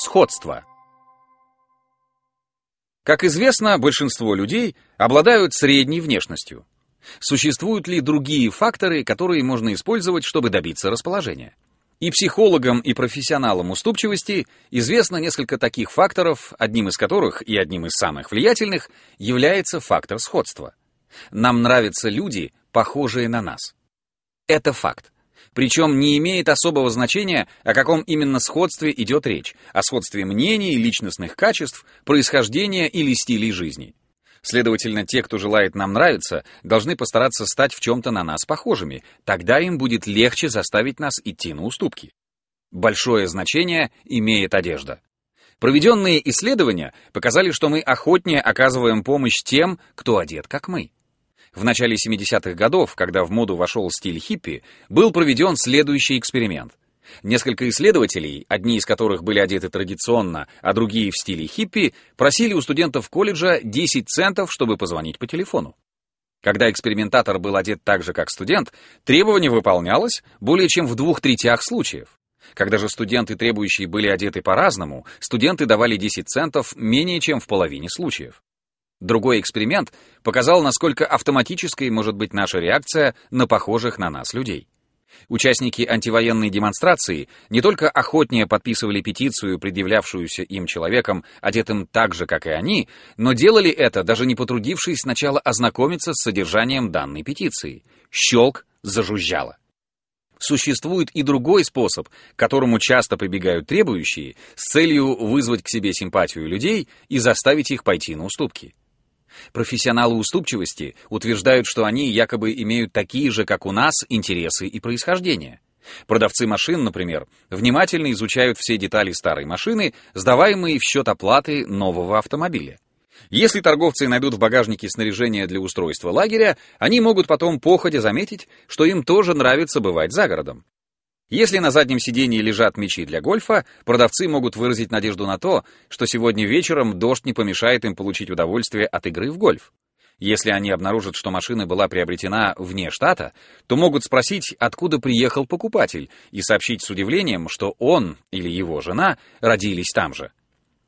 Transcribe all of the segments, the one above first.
Сходство. Как известно, большинство людей обладают средней внешностью. Существуют ли другие факторы, которые можно использовать, чтобы добиться расположения? И психологам, и профессионалам уступчивости известно несколько таких факторов, одним из которых и одним из самых влиятельных является фактор сходства. Нам нравятся люди, похожие на нас. Это факт. Причем не имеет особого значения, о каком именно сходстве идет речь, о сходстве мнений, личностных качеств, происхождения или стилей жизни. Следовательно, те, кто желает нам нравиться, должны постараться стать в чем-то на нас похожими, тогда им будет легче заставить нас идти на уступки. Большое значение имеет одежда. Проведенные исследования показали, что мы охотнее оказываем помощь тем, кто одет как мы. В начале 70-х годов, когда в моду вошел стиль хиппи, был проведен следующий эксперимент. Несколько исследователей, одни из которых были одеты традиционно, а другие в стиле хиппи, просили у студентов колледжа 10 центов, чтобы позвонить по телефону. Когда экспериментатор был одет так же, как студент, требование выполнялось более чем в двух третях случаев. Когда же студенты, требующие, были одеты по-разному, студенты давали 10 центов менее чем в половине случаев. Другой эксперимент показал, насколько автоматической может быть наша реакция на похожих на нас людей. Участники антивоенной демонстрации не только охотнее подписывали петицию, предъявлявшуюся им человеком, одетым так же, как и они, но делали это, даже не потрудившись сначала ознакомиться с содержанием данной петиции. Щелк зажужжало. Существует и другой способ, к которому часто прибегают требующие, с целью вызвать к себе симпатию людей и заставить их пойти на уступки. Профессионалы уступчивости утверждают, что они якобы имеют такие же, как у нас, интересы и происхождение. Продавцы машин, например, внимательно изучают все детали старой машины, сдаваемые в счет оплаты нового автомобиля. Если торговцы найдут в багажнике снаряжение для устройства лагеря, они могут потом походя заметить, что им тоже нравится бывать за городом. Если на заднем сидении лежат мячи для гольфа, продавцы могут выразить надежду на то, что сегодня вечером дождь не помешает им получить удовольствие от игры в гольф. Если они обнаружат, что машина была приобретена вне штата, то могут спросить, откуда приехал покупатель, и сообщить с удивлением, что он или его жена родились там же.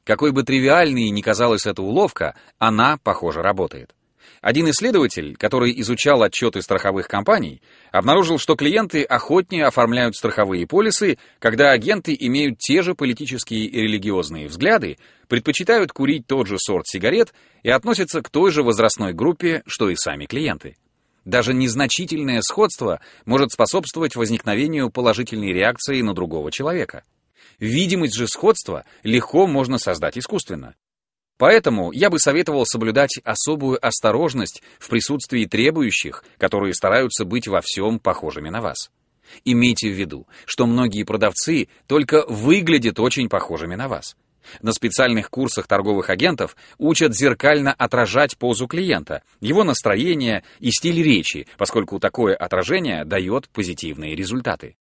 Какой бы тривиальной ни казалась эта уловка, она, похоже, работает. Один исследователь, который изучал отчеты страховых компаний, обнаружил, что клиенты охотнее оформляют страховые полисы, когда агенты имеют те же политические и религиозные взгляды, предпочитают курить тот же сорт сигарет и относятся к той же возрастной группе, что и сами клиенты. Даже незначительное сходство может способствовать возникновению положительной реакции на другого человека. Видимость же сходства легко можно создать искусственно. Поэтому я бы советовал соблюдать особую осторожность в присутствии требующих, которые стараются быть во всем похожими на вас. Имейте в виду, что многие продавцы только выглядят очень похожими на вас. На специальных курсах торговых агентов учат зеркально отражать позу клиента, его настроение и стиль речи, поскольку такое отражение дает позитивные результаты.